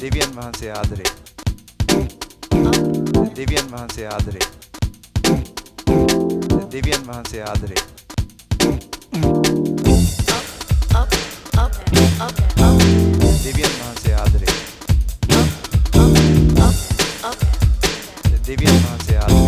देवियन वहाँ से आदरे देवियन वहाँ से आदरे देवियन वहाँ से आदरे देवियन वहाँ से आदरे